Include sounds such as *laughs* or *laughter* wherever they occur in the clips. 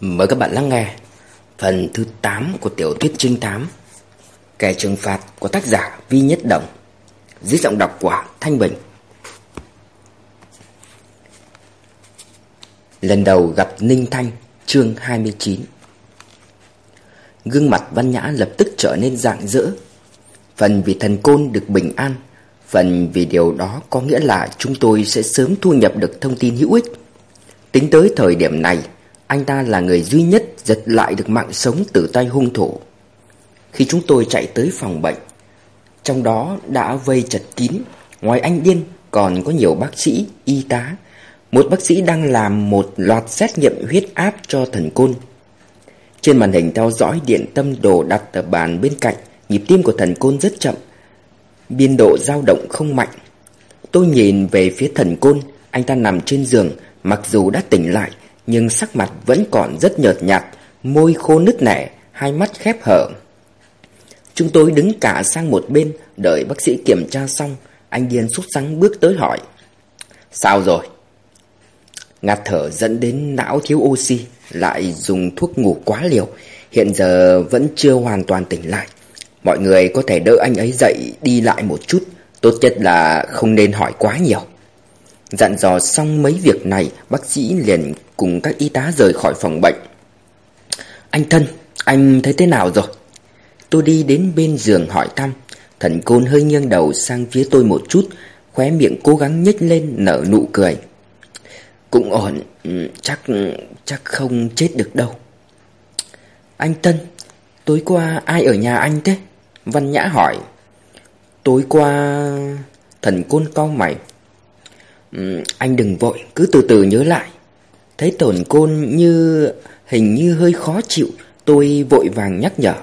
Mời các bạn lắng nghe phần thứ 8 của tiểu thuyết trinh thám, Kẻ trừng phạt của tác giả Vi Nhất Đồng, Dưới giọng đọc của Thanh Bình. Lần đầu gặp Ninh Thanh, chương 29 Gương mặt Văn Nhã lập tức trở nên rạng rỡ. Phần vì thần côn được bình an, Phần vì điều đó có nghĩa là chúng tôi sẽ sớm thu nhập được thông tin hữu ích. Tính tới thời điểm này anh ta là người duy nhất giật lại được mạng sống từ tay hung thủ. Khi chúng tôi chạy tới phòng bệnh Trong đó đã vây chật kín. Ngoài anh Điên còn có nhiều bác sĩ, y tá. Một bác sĩ đang làm một loạt xét nghiệm huyết áp cho thần côn. Trên màn hình theo dõi điện tâm đồ đặt ở bàn bên cạnh Nhịp tim của thần côn rất chậm. Biên độ dao động không mạnh. Tôi nhìn về phía thần côn Anh ta nằm trên giường Mặc dù đã tỉnh lại nhưng sắc mặt vẫn còn rất nhợt nhạt, Môi khô nứt nẻ, Hai mắt khép hở. Chúng tôi đứng cả sang một bên, Đợi bác sĩ kiểm tra xong, Anh Điên sốt sắng bước tới hỏi. Sao rồi? Ngạt thở dẫn đến não thiếu oxy, Lại dùng thuốc ngủ quá liều, Hiện giờ vẫn chưa hoàn toàn tỉnh lại. Mọi người có thể đỡ anh ấy dậy đi lại một chút, Tốt nhất là không nên hỏi quá nhiều. Dặn dò xong mấy việc này Bác sĩ liền cùng các y tá rời khỏi phòng bệnh. Anh thân, anh thấy thế nào rồi? Tôi đi đến bên giường hỏi thăm. Thần côn hơi nghiêng đầu sang phía tôi một chút Khóe miệng cố gắng nhếch lên nở nụ cười. Cũng ổn, ừ, chắc chắc không chết được đâu. Anh Tân, tối qua ai ở nhà anh thế? Văn Nhã hỏi. Tối qua Thần côn cau mày um, Anh đừng vội Cứ từ từ nhớ lại. Thấy tổn côn như Hình như hơi khó chịu Tôi vội vàng nhắc nhở.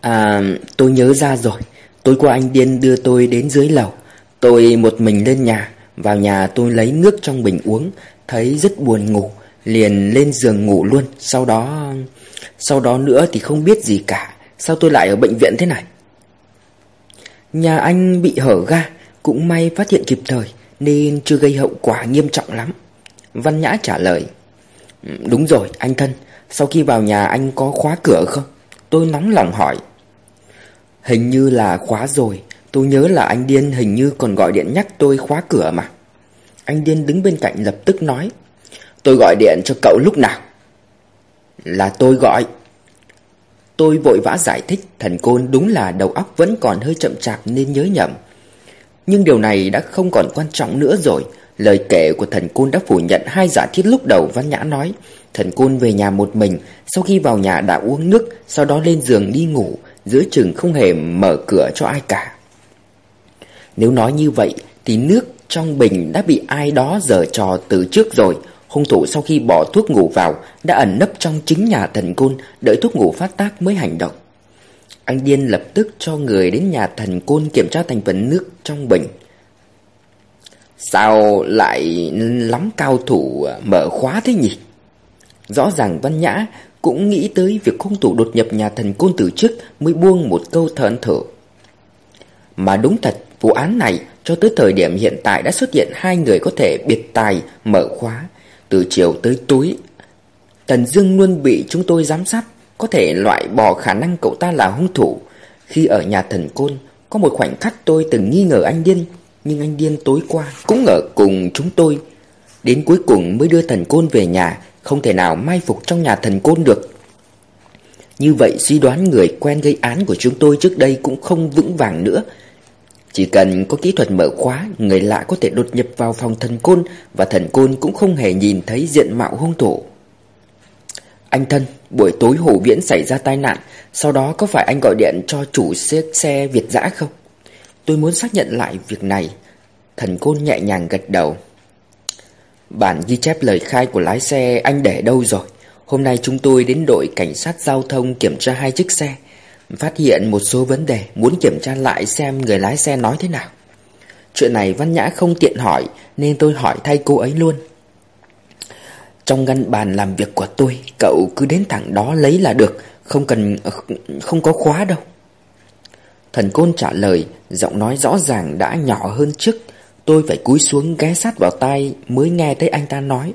À tôi nhớ ra rồi. Tối qua anh Điên đưa tôi đến dưới lầu. Tôi một mình lên nhà Vào nhà tôi lấy nước trong bình uống Thấy rất buồn ngủ Liền lên giường ngủ luôn. Sau đó Sau đó nữa thì không biết gì cả. Sao tôi lại ở bệnh viện thế này? Nhà anh bị hở ga. Cũng may phát hiện kịp thời, Nên chưa gây hậu quả nghiêm trọng lắm. Văn Nhã trả lời ừ, Đúng rồi, anh thân, Sau khi vào nhà anh có khóa cửa không? Tôi nóng lòng hỏi. Hình như là khóa rồi, Tôi nhớ là anh Điên hình như còn gọi điện nhắc tôi khóa cửa mà. Anh Điên đứng bên cạnh lập tức nói, Tôi gọi điện cho cậu lúc nào? Là tôi gọi. Tôi vội vã giải thích, thần côn đúng là đầu óc vẫn còn hơi chậm chạp nên nhớ nhầm. Nhưng điều này đã không còn quan trọng nữa rồi. Lời kể của thần côn đã phủ nhận hai giả thiết lúc đầu Văn Nhã nói. Thần côn về nhà một mình, sau khi vào nhà đã uống nước, sau đó lên giường đi ngủ, giữa chừng không hề mở cửa cho ai cả. Nếu nói như vậy, thì nước trong bình đã bị ai đó giở trò từ trước rồi, Hung thủ sau khi bỏ thuốc ngủ vào đã ẩn nấp trong chính nhà thần côn đợi thuốc ngủ phát tác mới hành động. Anh Điên lập tức cho người đến nhà thần côn kiểm tra thành phần nước trong bình. Sao lại lắm cao thủ à, mở khóa thế nhỉ? Rõ ràng Văn Nhã cũng nghĩ tới việc hung thủ đột nhập nhà thần côn từ trước mới buông một câu thở thở. Mà đúng thật, vụ án này cho tới thời điểm hiện tại đã xuất hiện hai người có thể biệt tài mở khóa từ chiều tới tối Tần Dương luôn bị chúng tôi giám sát có thể loại bỏ khả năng cậu ta là hung thủ. Khi ở nhà thần côn Có một khoảnh khắc tôi từng nghi ngờ anh Điên Nhưng anh Điên tối qua cũng ở cùng chúng tôi. Đến cuối cùng mới đưa thần côn về nhà Không thể nào mai phục trong nhà thần côn được. Như vậy suy đoán người quen gây án của chúng tôi trước đây cũng không vững vàng nữa. Chỉ cần có kỹ thuật mở khóa, người lạ có thể đột nhập vào phòng thần côn và thần côn cũng không hề nhìn thấy diện mạo hung thủ. Anh thân, buổi tối Hồ Viễn xảy ra tai nạn, sau đó có phải anh gọi điện cho chủ xe, xe Việt dã không? Tôi muốn xác nhận lại việc này. Thần côn nhẹ nhàng gật đầu. Bản ghi chép lời khai của lái xe anh để đâu rồi? Hôm nay chúng tôi đến đội cảnh sát giao thông kiểm tra hai chiếc xe. Phát hiện một số vấn đề Muốn kiểm tra lại xem người lái xe nói thế nào Chuyện này Văn Nhã không tiện hỏi Nên tôi hỏi thay cô ấy luôn trong ngăn bàn làm việc của tôi Cậu cứ đến thẳng đó lấy là được Không cần Không có khóa đâu Thần côn trả lời Giọng nói rõ ràng đã nhỏ hơn trước Tôi phải cúi xuống ghé sát vào tai Mới nghe thấy anh ta nói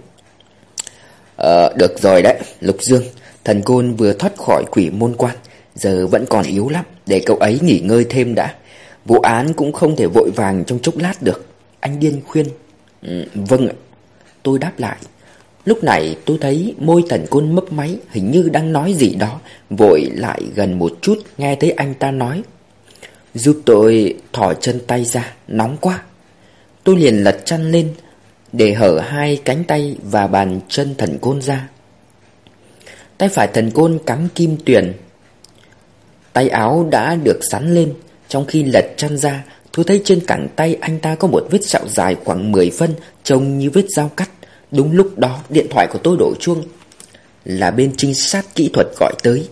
Ờ, được rồi đấy, Lục Dương. Thần Côn vừa thoát khỏi quỷ môn quan, giờ vẫn còn yếu lắm, để cậu ấy nghỉ ngơi thêm đã. Vụ án cũng không thể vội vàng trong chốc lát được. Anh điên khuyên. Ừ, vâng ạ. Tôi đáp lại. Lúc này tôi thấy môi thần côn mấp máy hình như đang nói gì đó, vội lại gần một chút nghe thấy anh ta nói. Giúp tôi thỏ chân tay ra, nóng quá. Tôi liền lật chăn lên để hở hai cánh tay và bàn chân thần côn ra. Tay phải thần côn cắm kim tuyển. Tay áo đã được sắn lên, trong khi lật chăn ra, tôi thấy trên cẳng tay anh ta có một vết sẹo dài khoảng 10 phân, trông như vết dao cắt. Đúng lúc đó, điện thoại của tôi đổ chuông. Là bên trinh sát kỹ thuật gọi tới.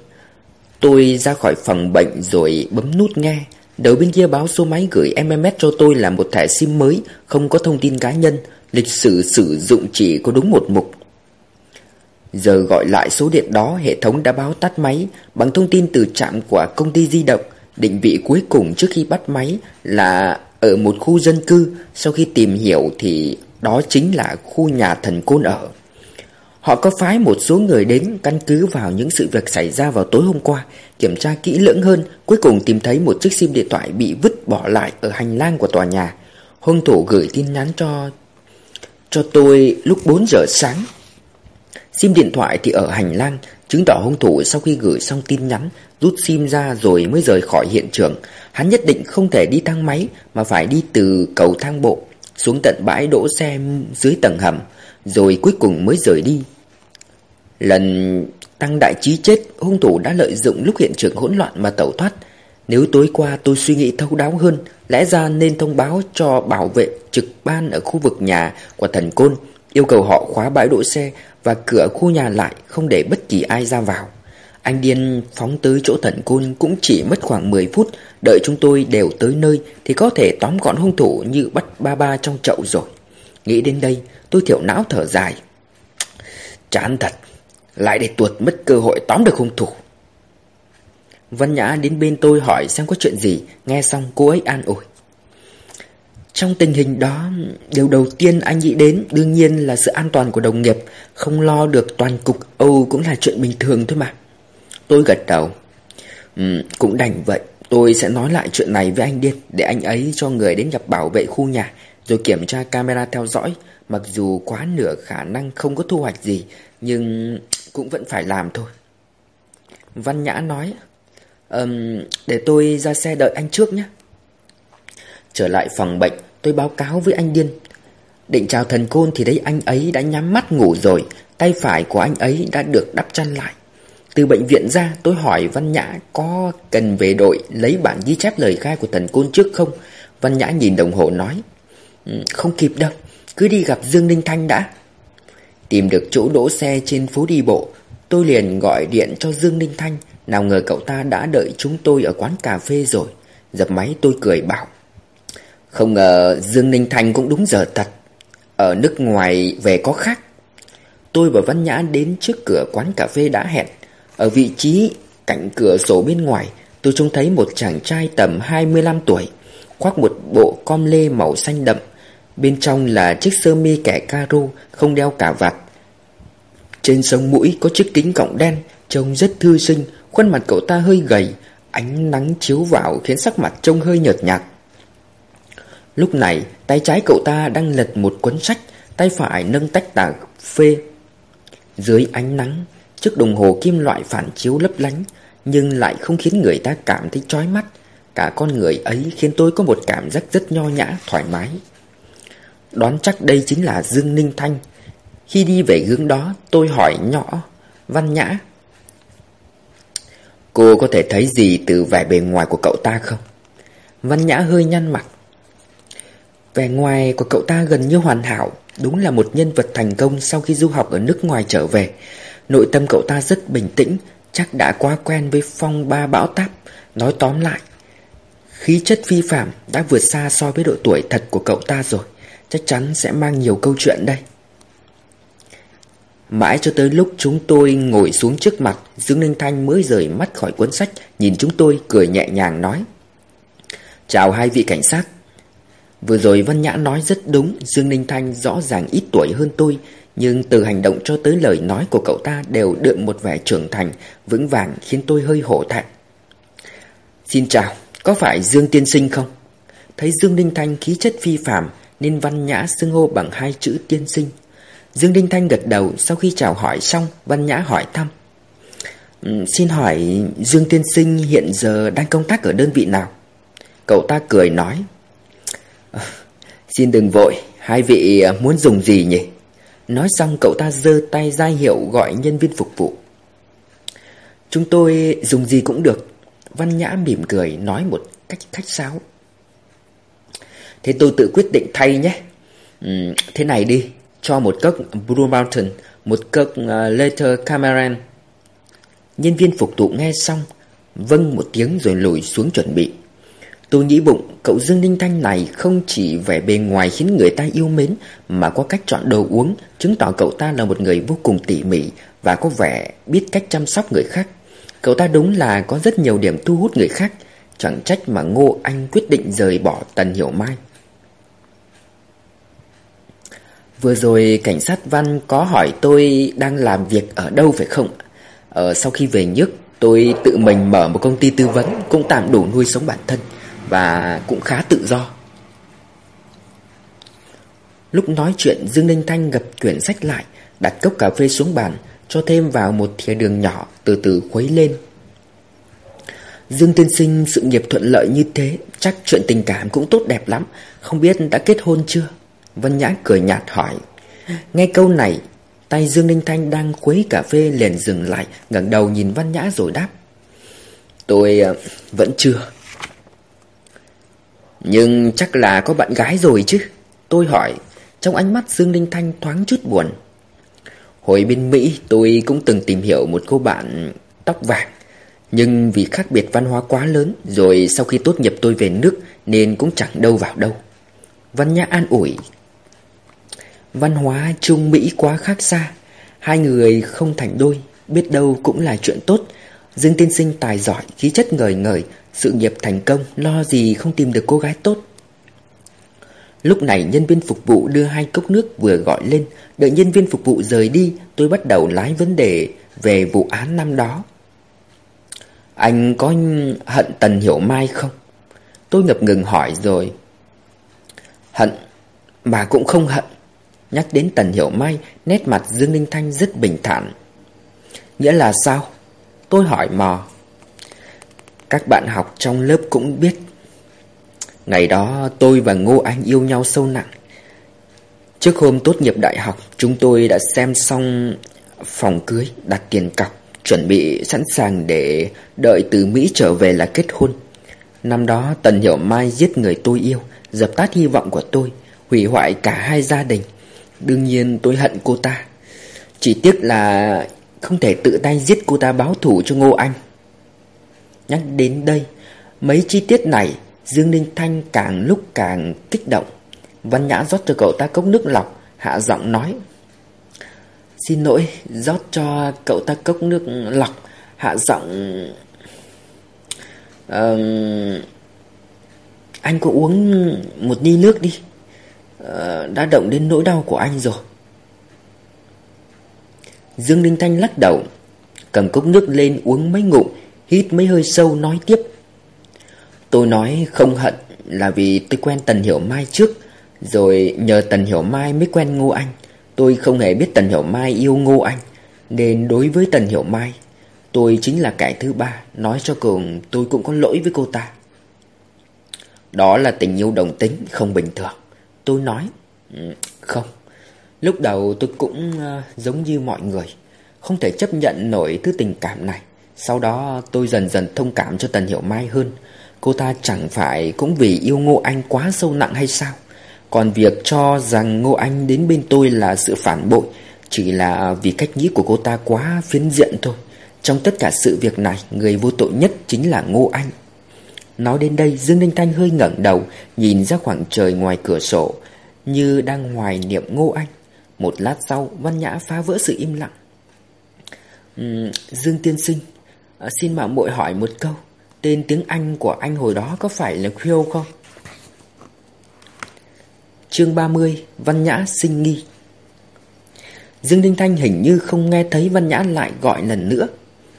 Tôi ra khỏi phòng bệnh rồi bấm nút nghe. Đầu bên kia báo số máy gửi MMS cho tôi là một thẻ SIM mới, không có thông tin cá nhân, lịch sử sử dụng chỉ có đúng một mục. Giờ gọi lại số điện đó, hệ thống đã báo tắt máy bằng thông tin từ trạm của công ty di động. Định vị cuối cùng trước khi bắt máy là ở một khu dân cư, sau khi tìm hiểu thì đó chính là khu nhà thần côn ở. Họ có phái một số người đến căn cứ vào những sự việc xảy ra vào tối hôm qua, kiểm tra kỹ lưỡng hơn, cuối cùng tìm thấy một chiếc sim điện thoại bị vứt bỏ lại ở hành lang của tòa nhà. Hung thủ gửi tin nhắn cho cho tôi lúc 4 giờ sáng. Sim điện thoại thì ở hành lang, chứng tỏ hung thủ sau khi gửi xong tin nhắn, rút sim ra rồi mới rời khỏi hiện trường. Hắn nhất định không thể đi thang máy mà phải đi từ cầu thang bộ xuống tận bãi đỗ xe dưới tầng hầm, rồi cuối cùng mới rời đi. Lần tăng đại trí chết, hung thủ đã lợi dụng lúc hiện trường hỗn loạn mà tẩu thoát. Nếu tối qua tôi suy nghĩ thấu đáo hơn, lẽ ra nên thông báo cho bảo vệ trực ban ở khu vực nhà của thần côn, yêu cầu họ khóa bãi đỗ xe và cửa khu nhà lại không để bất kỳ ai ra vào. Anh điên phóng tới chỗ thần côn cũng chỉ mất khoảng 10 phút, đợi chúng tôi đều tới nơi thì có thể tóm gọn hung thủ như bắt ba ba trong chậu rồi. Nghĩ đến đây, tôi thiểu não thở dài. Chán thật, lại để tuột mất cơ hội tóm được hung thủ. Văn Nhã đến bên tôi hỏi xem có chuyện gì, nghe xong cô ấy an ủi. Trong tình hình đó, điều đầu tiên anh nghĩ đến đương nhiên là sự an toàn của đồng nghiệp, không lo được toàn cục Âu cũng là chuyện bình thường thôi mà. Tôi gật đầu. Ừ, cũng đành vậy, tôi sẽ nói lại chuyện này với anh Điên để anh ấy cho người đến gặp bảo vệ khu nhà rồi kiểm tra camera theo dõi. Mặc dù quá nửa khả năng không có thu hoạch gì, nhưng cũng vẫn phải làm thôi. Văn Nhã nói, um, để tôi ra xe đợi anh trước nhé. Trở lại phòng bệnh, tôi báo cáo với anh Điên. Định chào thần côn thì thấy anh ấy đã nhắm mắt ngủ rồi, tay phải của anh ấy đã được đắp chăn lại. Từ bệnh viện ra tôi hỏi Văn Nhã có cần về đội lấy bản ghi chép lời khai của thần côn trước không? Văn Nhã nhìn đồng hồ nói ừ, Không kịp đâu, cứ đi gặp Dương Ninh Thanh đã. Tìm được chỗ đỗ xe trên phố đi bộ Tôi liền gọi điện cho Dương Ninh Thanh. Nào ngờ cậu ta đã đợi chúng tôi ở quán cà phê rồi. Dập máy tôi cười bảo Không ngờ Dương Ninh Thanh cũng đúng giờ thật. Ở nước ngoài về có khác. Tôi và Văn Nhã đến trước cửa quán cà phê đã hẹn ở vị trí cạnh cửa sổ bên ngoài, Tôi trông thấy một chàng trai tầm 25 tuổi, Khoác một bộ com lê màu xanh đậm. Bên trong là chiếc sơ mi kẻ caro, Không đeo cả vạt. Trên sống mũi có chiếc kính cọng đen, Trông rất thư sinh, Khuôn mặt cậu ta hơi gầy, Ánh nắng chiếu vào khiến sắc mặt trông hơi nhợt nhạt. Lúc này, tay trái cậu ta đang lật một cuốn sách, Tay phải nâng tách tà phê. Dưới ánh nắng Chiếc đồng hồ kim loại phản chiếu lấp lánh Nhưng lại không khiến người ta cảm thấy chói mắt. Cả con người ấy khiến tôi có một cảm giác rất nho nhã, thoải mái. Đoán chắc đây chính là Dương Ninh Thanh. Khi đi về hướng đó tôi hỏi nhỏ Văn Nhã Cô có thể thấy gì từ vẻ bề ngoài của cậu ta không? Văn Nhã hơi nhăn mặt. Vẻ ngoài của cậu ta gần như hoàn hảo Đúng là một nhân vật thành công sau khi du học ở nước ngoài trở về. Nội tâm cậu ta rất bình tĩnh, Chắc đã quá quen với phong ba bão táp. Nói tóm lại, Khí chất phi phạm đã vượt xa so với độ tuổi thật của cậu ta rồi. Chắc chắn sẽ mang nhiều câu chuyện đây. Mãi cho tới lúc chúng tôi ngồi xuống trước mặt, Dương Ninh Thanh mới rời mắt khỏi cuốn sách, Nhìn chúng tôi cười nhẹ nhàng nói. Chào hai vị cảnh sát. Vừa rồi Văn Nhã nói rất đúng, Dương Ninh Thanh rõ ràng ít tuổi hơn tôi nhưng từ hành động cho tới lời nói của cậu ta đều đượm một vẻ trưởng thành, vững vàng khiến tôi hơi hổ thẹn. Xin chào, có phải Dương Tiên Sinh không? Thấy Dương Đinh Thanh khí chất phi phàm nên văn nhã xưng hô bằng hai chữ tiên sinh. Dương Đinh Thanh gật đầu sau khi chào hỏi xong, văn nhã hỏi thăm. Ừ, xin hỏi Dương Tiên Sinh hiện giờ đang công tác ở đơn vị nào? Cậu ta cười nói. Ờ, xin đừng vội, hai vị muốn dùng gì nhỉ? Nói xong cậu ta giơ tay ra hiệu gọi nhân viên phục vụ. Chúng tôi dùng gì cũng được. Văn Nhã mỉm cười nói một cách khách sáo. Thế tôi tự quyết định thay nhé. Ừ, thế này đi, cho một cốc Blue Mountain, một cốc ờ, uh, Later Cameron. Nhân viên phục vụ nghe xong, vâng một tiếng rồi lùi xuống chuẩn bị. Tôi nghĩ bụng cậu Dương Ninh Thanh này không chỉ vẻ bề ngoài khiến người ta yêu mến mà có cách chọn đồ uống chứng tỏ cậu ta là một người vô cùng tỉ mỉ và có vẻ biết cách chăm sóc người khác. Cậu ta đúng là có rất nhiều điểm thu hút người khác, chẳng trách mà Ngô Anh quyết định rời bỏ Tần Hiểu Mai. Vừa rồi cảnh sát Văn có hỏi tôi đang làm việc ở đâu phải không? Ờ, sau khi về nước tôi tự mình mở một công ty tư vấn cũng tạm đủ nuôi sống bản thân và cũng khá tự do. Lúc nói chuyện Dương Ninh Thanh gập quyển sách lại, đặt cốc cà phê xuống bàn, cho thêm vào một thìa đường nhỏ từ từ khuấy lên. Dương Tiên Sinh sự nghiệp thuận lợi như thế, chắc chuyện tình cảm cũng tốt đẹp lắm, không biết đã kết hôn chưa? Vân Nhã cười nhạt hỏi. Nghe câu này, tay Dương Ninh Thanh đang khuấy cà phê liền dừng lại, ngẩng đầu nhìn Văn Nhã rồi đáp. Tôi ờ, vẫn chưa. Nhưng chắc là có bạn gái rồi chứ? Tôi hỏi, Trong ánh mắt Dương Linh Thanh thoáng chút buồn. Hồi bên Mỹ, tôi cũng từng tìm hiểu một cô bạn tóc vàng. Nhưng vì khác biệt văn hóa quá lớn, Rồi sau khi tốt nghiệp tôi về nước, Nên cũng chẳng đâu vào đâu. Văn Nhã an ủi, Văn hóa Trung Mỹ quá khác xa. Hai người không thành đôi, Biết đâu cũng là chuyện tốt. Dương tiên sinh tài giỏi, Khí chất ngời ngời sự nghiệp thành công, Lo gì không tìm được cô gái tốt. Lúc này nhân viên phục vụ đưa hai cốc nước vừa gọi lên. Đợi nhân viên phục vụ rời đi, Tôi bắt đầu lái vấn đề về vụ án năm đó. Anh có hận Tần Hiểu Mai không? Tôi ngập ngừng hỏi rồi. Hận Bà cũng không hận. Nhắc đến Tần Hiểu Mai, Nét mặt Dương Linh Thanh rất bình thản. Nghĩa là sao? Tôi hỏi mò các bạn học trong lớp cũng biết. Ngày đó, tôi và Ngô Anh yêu nhau sâu nặng. Trước hôm tốt nghiệp đại học, Chúng tôi đã xem xong phòng cưới, Đặt tiền cọc, Chuẩn bị sẵn sàng để đợi từ Mỹ trở về là kết hôn. Năm đó, Tần Hiểu Mai giết người tôi yêu, Dập tắt hy vọng của tôi, Hủy hoại cả hai gia đình. Đương nhiên, tôi hận cô ta. Chỉ tiếc là không thể tự tay giết cô ta báo thù cho Ngô Anh. Nhắc đến đây, mấy chi tiết này Dương Ninh Thanh càng lúc càng kích động. Văn Nhã rót cho cậu ta cốc nước lọc, hạ giọng nói. Xin lỗi, rót cho cậu ta cốc nước lọc, hạ giọng... Uh, anh có uống một ly nước đi. Uh, đã động đến nỗi đau của anh rồi. Dương Ninh Thanh lắc đầu, cầm cốc nước lên uống mấy ngụm Hít mấy hơi sâu nói tiếp. Tôi nói không hận là vì tôi quen Tần Hiểu Mai trước, Rồi nhờ Tần Hiểu Mai mới quen Ngô Anh. Tôi không hề biết Tần Hiểu Mai yêu Ngô Anh, Nên đối với Tần Hiểu Mai, Tôi chính là kẻ thứ ba, Nói cho cùng tôi cũng có lỗi với cô ta. Đó là tình yêu đồng tính, không bình thường. Tôi nói ừ, Không. Lúc đầu tôi cũng ờ, giống như mọi người, Không thể chấp nhận nổi thứ tình cảm này sau đó tôi dần dần thông cảm cho Tần Hiểu Mai hơn. Cô ta chẳng phải cũng vì yêu Ngô Anh quá sâu nặng hay sao? Còn việc cho rằng Ngô Anh đến bên tôi là sự phản bội Chỉ là vì cách nghĩ của cô ta quá phiến diện thôi. Trong tất cả sự việc này Người vô tội nhất chính là Ngô Anh. Nói đến đây Dương Ninh Thanh hơi ngẩng đầu Nhìn ra khoảng trời ngoài cửa sổ Như đang hoài niệm Ngô Anh. Một lát sau Văn Nhã phá vỡ sự im lặng. Uhm, Dương Tiên Sinh à, Xin mạng muội hỏi một câu. Tên tiếng Anh của anh hồi đó có phải là Khiêu không? Chương 30 Văn Nhã sinh nghi. Dương Đinh Thanh hình như không nghe thấy Văn Nhã lại gọi lần nữa.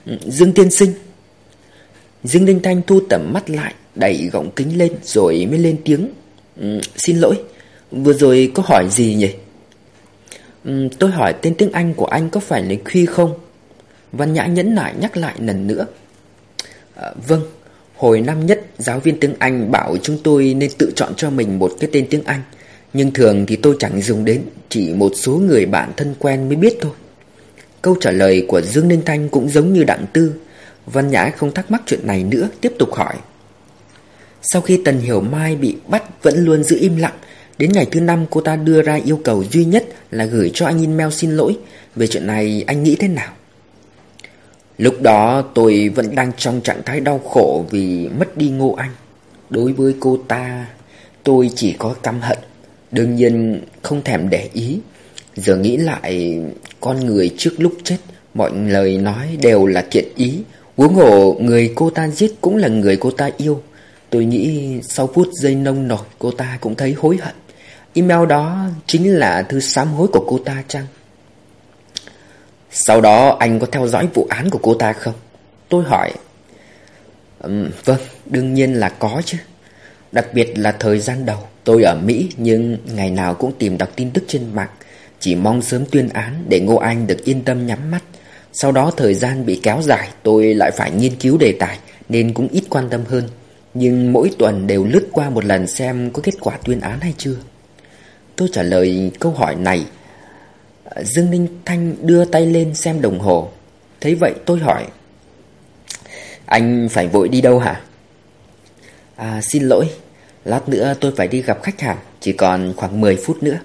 Ừ, Dương Tiên Sinh. Dương Đinh Thanh thu tầm mắt lại Đẩy gọng kính lên rồi mới lên tiếng. Ừ, Xin lỗi Vừa rồi có hỏi gì nhỉ? Ừ, Tôi hỏi tên tiếng Anh của anh có phải là Khuy không? Văn Nhã nhẫn nại nhắc lại lần nữa. À, Vâng Hồi năm nhất giáo viên tiếng Anh bảo chúng tôi nên tự chọn cho mình một cái tên tiếng Anh. Nhưng thường thì tôi chẳng dùng đến Chỉ một số người bạn thân quen mới biết thôi. Câu trả lời của Dương Ninh Thanh cũng giống như Đặng Tư. Văn Nhã không thắc mắc chuyện này nữa Tiếp tục hỏi. Sau khi Tần Hiểu Mai bị bắt Vẫn luôn giữ im lặng Đến ngày thứ năm cô ta đưa ra yêu cầu duy nhất Là gửi cho anh email xin lỗi. Về chuyện này anh nghĩ thế nào? Lúc đó tôi vẫn đang trong trạng thái đau khổ Vì mất đi Ngô Anh. Đối với cô ta, Tôi chỉ có căm hận, Đương nhiên không thèm để ý. Giờ nghĩ lại, Con người trước lúc chết, Mọi lời nói đều là thiện ý. Huống hồ người cô ta giết cũng là người cô ta yêu. Tôi nghĩ sau phút giây nông nổi, Cô ta cũng thấy hối hận. Email đó chính là thư sám hối của cô ta chăng? Sau đó anh có theo dõi vụ án của cô ta không? Tôi hỏi. Um, Vâng đương nhiên là có chứ. Đặc biệt là thời gian đầu Tôi ở Mỹ nhưng ngày nào cũng tìm đọc tin tức trên mạng. Chỉ mong sớm tuyên án để Ngô Anh được yên tâm nhắm mắt. Sau đó thời gian bị kéo dài tôi lại phải nghiên cứu đề tài Nên cũng ít quan tâm hơn. Nhưng mỗi tuần đều lướt qua một lần xem có kết quả tuyên án hay chưa. Tôi trả lời câu hỏi này Dương Ninh Thanh đưa tay lên xem đồng hồ Thấy vậy tôi hỏi, Anh phải vội đi đâu hả? À xin lỗi, Lát nữa tôi phải đi gặp khách hàng, Chỉ còn khoảng 10 phút nữa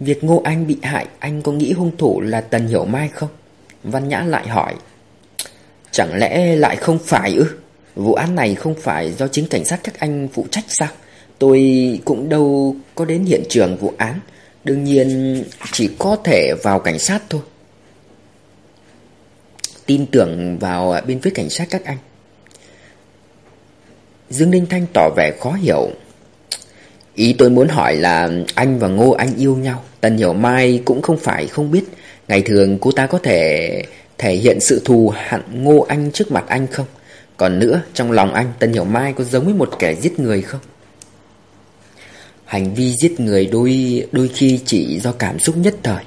Việc Ngô Anh bị hại, Anh có nghĩ hung thủ là Tần Hiểu Mai không? Văn Nhã lại hỏi, Chẳng lẽ lại không phải ư? Vụ án này không phải do chính cảnh sát các anh phụ trách sao? Tôi cũng đâu có đến hiện trường vụ án Đương nhiên, chỉ có thể vào cảnh sát thôi. Tin tưởng vào à, bên phía cảnh sát các anh. Dương Ninh Thanh tỏ vẻ khó hiểu. Ý tôi muốn hỏi là anh và Ngô Anh yêu nhau. Tần Hiểu Mai cũng không phải không biết. Ngày thường cô ta có thể thể hiện sự thù hận Ngô Anh trước mặt anh không? Còn nữa, trong lòng anh, Tần Hiểu Mai có giống với một kẻ giết người không? Hành vi giết người đôi đôi khi chỉ do cảm xúc nhất thời.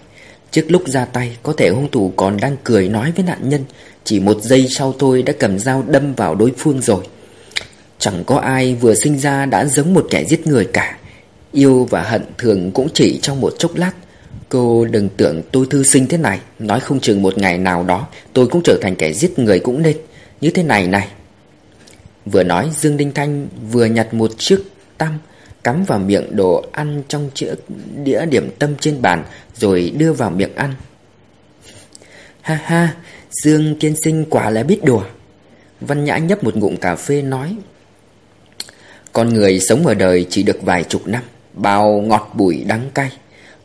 Trước lúc ra tay, có thể hung thủ còn đang cười nói với nạn nhân. Chỉ một giây sau tôi đã cầm dao đâm vào đối phương rồi. Chẳng có ai vừa sinh ra đã giống một kẻ giết người cả. Yêu và hận thường cũng chỉ trong một chốc lát. Cô đừng tưởng tôi thư sinh thế này. Nói không chừng một ngày nào đó, Tôi cũng trở thành kẻ giết người cũng nên. Như thế này này. Vừa nói, Dương Đinh Thanh vừa nhặt một chiếc tăm Cắm vào miệng đồ ăn trong chiếc đĩa điểm tâm trên bàn, Rồi đưa vào miệng ăn. Ha ha, Dương tiên sinh quả là biết đùa. Văn Nhã nhấp một ngụm cà phê nói, Con người sống ở đời chỉ được vài chục năm, Bao ngọt bùi đắng cay,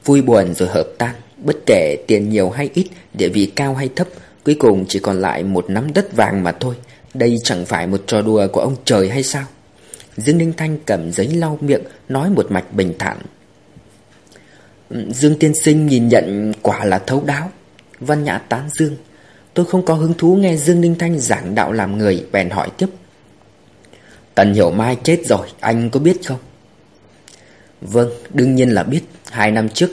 Vui buồn rồi hợp tan, Bất kể tiền nhiều hay ít, Địa vị cao hay thấp, Cuối cùng chỉ còn lại một nắm đất vàng mà thôi. Đây chẳng phải một trò đùa của ông trời hay sao? Dương Ninh Thanh cầm giấy lau miệng, Nói một mạch bình thản. Dương Tiên Sinh nhìn nhận quả là thấu đáo. Văn Nhã tán Dương. Tôi không có hứng thú nghe Dương Ninh Thanh giảng đạo làm người, Bèn hỏi tiếp. Tần Hiểu Mai chết rồi, Anh có biết không? Vâng đương nhiên là biết. Hai năm trước,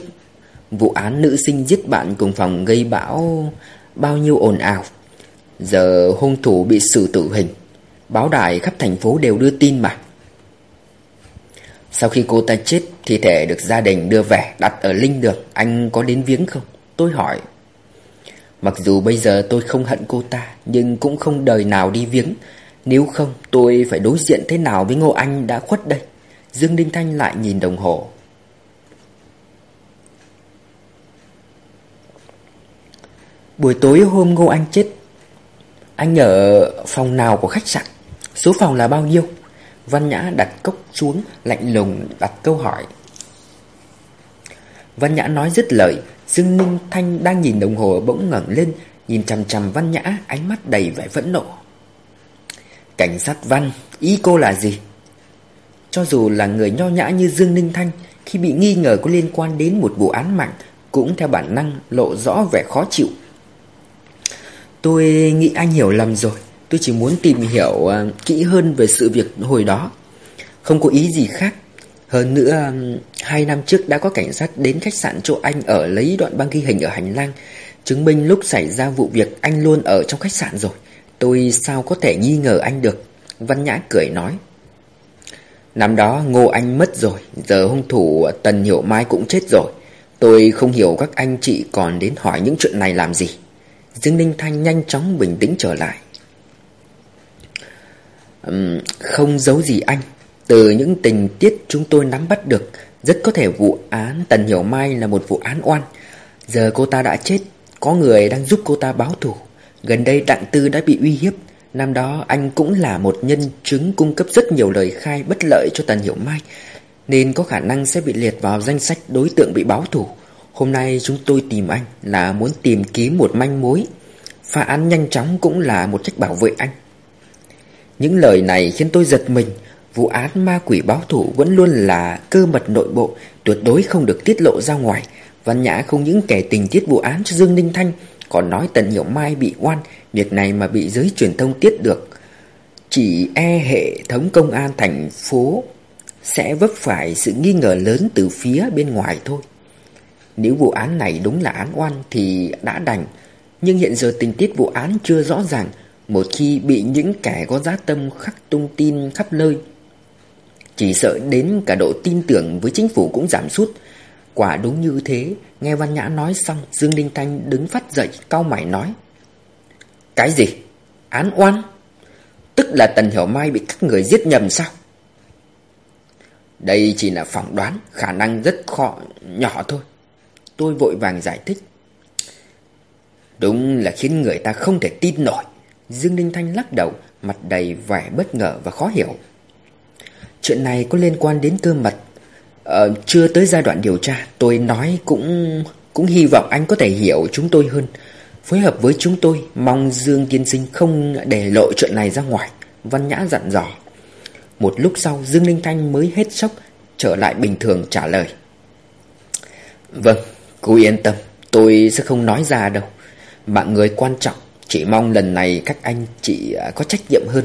Vụ án nữ sinh giết bạn cùng phòng gây bão, Bao nhiêu ồn ào. Giờ hung thủ bị xử tử hình. Báo đài khắp thành phố đều đưa tin mà. Sau khi cô ta chết, Thi thể được gia đình đưa về Đặt ở linh đường, Anh có đến viếng không? Tôi hỏi. Mặc dù bây giờ tôi không hận cô ta, Nhưng cũng không đời nào đi viếng. Nếu không, tôi phải đối diện thế nào với Ngô Anh đã khuất đây? Dương Đinh Thanh lại nhìn đồng hồ. Buổi tối hôm Ngô Anh chết, Anh ở phòng nào của khách sạn? Số phòng là bao nhiêu? Văn Nhã đặt cốc xuống Lạnh lùng đặt câu hỏi. Văn Nhã nói dứt lời Dương Ninh Thanh đang nhìn đồng hồ bỗng ngẩng lên Nhìn chằm chằm Văn Nhã Ánh mắt đầy vẻ phẫn nộ. Cảnh sát Văn Ý cô là gì? Cho dù là người nho nhã như Dương Ninh Thanh Khi bị nghi ngờ có liên quan đến một vụ án mạng cũng theo bản năng lộ rõ vẻ khó chịu. Tôi nghĩ anh hiểu lầm rồi, tôi chỉ muốn tìm hiểu à, kỹ hơn về sự việc hồi đó. Không có ý gì khác. Hơn nữa, à, hai năm trước đã có cảnh sát đến khách sạn chỗ anh ở lấy đoạn băng ghi hình ở hành lang, chứng minh lúc xảy ra vụ việc anh luôn ở trong khách sạn rồi. Tôi sao có thể nghi ngờ anh được? Văn Nhã cười nói. Năm đó Ngô Anh mất rồi, giờ hung thủ Tần Hiểu Mai cũng chết rồi. Tôi không hiểu các anh chị còn đến hỏi những chuyện này làm gì. Dương Ninh Thanh nhanh chóng bình tĩnh trở lại. Um, không giấu gì anh, từ những tình tiết chúng tôi nắm bắt được, rất có thể vụ án Tần Hiểu Mai là một vụ án oan. Giờ cô ta đã chết, có người đang giúp cô ta báo thù. Gần đây Đặng Tư đã bị uy hiếp, Năm đó anh cũng là một nhân chứng cung cấp rất nhiều lời khai bất lợi cho Tần Hiểu Mai Nên có khả năng sẽ bị liệt vào danh sách đối tượng bị báo thủ Hôm nay chúng tôi tìm anh là muốn tìm kiếm một manh mối. Phá án nhanh chóng cũng là một cách bảo vệ anh. Những lời này khiến tôi giật mình. Vụ án ma quỷ báo thủ vẫn luôn là cơ mật nội bộ, Tuyệt đối không được tiết lộ ra ngoài. Văn Nhã không những kể tình tiết vụ án cho Dương Ninh Thanh, Còn nói Tần Hiểu Mai bị oan, Việc này mà bị giới truyền thông tiết được. Chỉ e hệ thống công an thành phố Sẽ vấp phải sự nghi ngờ lớn từ phía bên ngoài thôi. Nếu vụ án này đúng là án oan thì đã đành. Nhưng hiện giờ tình tiết vụ án chưa rõ ràng một khi bị những kẻ có giá tâm khắc tung tin khắp nơi Chỉ sợ đến cả độ tin tưởng với chính phủ cũng giảm sút Quả đúng như thế Nghe Văn Nhã nói xong Dương Đinh Thanh đứng phát dậy cau mày nói cái gì? Án oan? Tức là Tần Hiểu Mai bị các người giết nhầm sao? Đây chỉ là phỏng đoán, khả năng rất khó, nhỏ thôi. Tôi vội vàng giải thích. Đúng là khiến người ta không thể tin nổi. Dương Ninh Thanh lắc đầu, mặt đầy vẻ bất ngờ và khó hiểu. Chuyện này có liên quan đến cơ mật. Ờ, chưa tới giai đoạn điều tra, tôi nói cũng cũng hy vọng anh có thể hiểu chúng tôi hơn. Phối hợp với chúng tôi Mong Dương Tiên Sinh không để lộ chuyện này ra ngoài Văn Nhã dặn dò Một lúc sau Dương Linh Thanh mới hết sốc Trở lại bình thường trả lời Vâng Cô yên tâm Tôi sẽ không nói ra đâu Bạn người quan trọng chỉ mong lần này các anh chị à, có trách nhiệm hơn.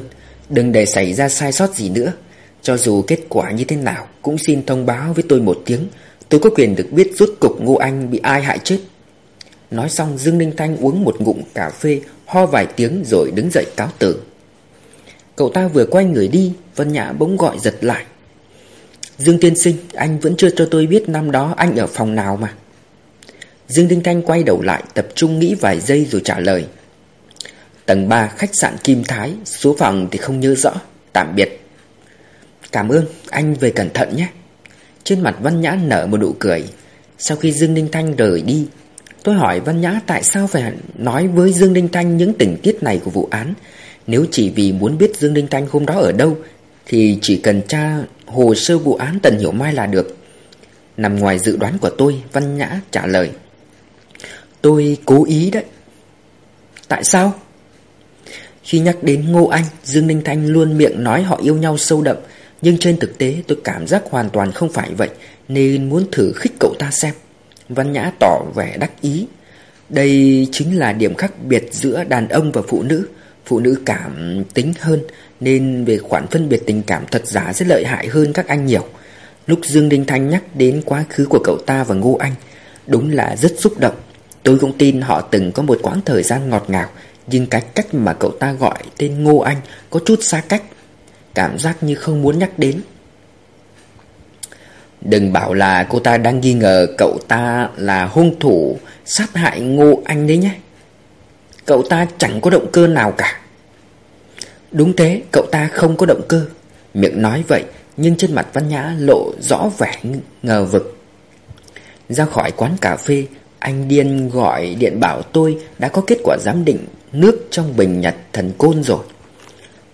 Đừng để xảy ra sai sót gì nữa. Cho dù kết quả như thế nào, Cũng xin thông báo với tôi một tiếng. Tôi có quyền được biết rốt cục Ngô Anh bị ai hại chết. Nói xong, Dương Ninh Thanh uống một ngụm cà phê, Ho vài tiếng rồi đứng dậy cáo từ. Cậu ta vừa quay người đi, Vân Nhã bỗng gọi giật lại. Dương Tiên Sinh, Anh vẫn chưa cho tôi biết năm đó anh ở phòng nào mà. Dương Đinh Thanh quay đầu lại, Tập trung nghĩ vài giây rồi trả lời. Tầng 3 khách sạn Kim Thái, Số phòng thì không nhớ rõ, Tạm biệt. Cảm ơn, anh về cẩn thận nhé. Trên mặt Văn Nhã nở một nụ cười. Sau khi Dương Ninh Thanh rời đi, Tôi hỏi Văn Nhã tại sao phải nói với Dương Đinh Thanh những tình tiết này của vụ án. Nếu chỉ vì muốn biết Dương Đinh Thanh hôm đó ở đâu, Thì chỉ cần tra hồ sơ vụ án Tần Hiểu Mai là được. Nằm ngoài dự đoán của tôi, Văn Nhã trả lời. Tôi cố ý đấy. Tại sao? Khi nhắc đến Ngô Anh, Dương Ninh Thanh luôn miệng nói họ yêu nhau sâu đậm. Nhưng trên thực tế, tôi cảm giác hoàn toàn không phải vậy, Nên muốn thử khích cậu ta xem. Văn Nhã tỏ vẻ đắc ý. Đây chính là điểm khác biệt giữa đàn ông và phụ nữ. Phụ nữ cảm tính hơn, Nên về khoản phân biệt tình cảm thật giả rất lợi hại hơn các anh nhiều. Lúc Dương Đinh Thanh nhắc đến quá khứ của cậu ta và Ngô Anh, Đúng là rất xúc động. Tôi cũng tin họ từng có một quãng thời gian ngọt ngào nhưng cái cách mà cậu ta gọi tên Ngô Anh có chút xa cách Cảm giác như không muốn nhắc đến Đừng bảo là cô ta đang nghi ngờ cậu ta là hung thủ sát hại Ngô Anh đấy nhé. Cậu ta chẳng có động cơ nào cả. Đúng thế, cậu ta không có động cơ. Miệng nói vậy, nhưng trên mặt Văn Nhã lộ rõ vẻ ngờ vực. Ra khỏi quán cà phê, anh Điên gọi điện bảo tôi đã có kết quả giám định nước trong bình nhặt thần côn rồi.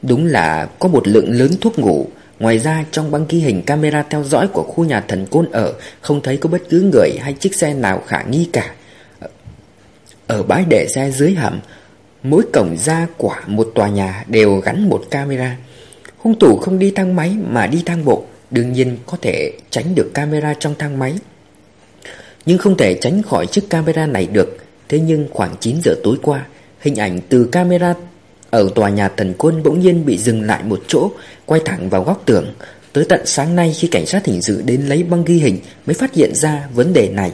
Đúng là có một lượng lớn thuốc ngủ. Ngoài ra, trong băng ghi hình camera theo dõi của khu nhà thần côn ở, Không thấy có bất cứ người hay chiếc xe nào khả nghi cả. Ở bãi để xe dưới hầm, Mỗi cổng ra quả một tòa nhà đều gắn một camera. Hung thủ không đi thang máy mà đi thang bộ, Đương nhiên có thể tránh được camera trong thang máy. Nhưng không thể tránh khỏi chiếc camera này được. Thế nhưng khoảng 9 giờ tối qua Hình ảnh từ camera ở tòa nhà thần quân bỗng nhiên bị dừng lại một chỗ, Quay thẳng vào góc tường. Tới tận sáng nay khi cảnh sát hình sự đến lấy băng ghi hình Mới phát hiện ra vấn đề này.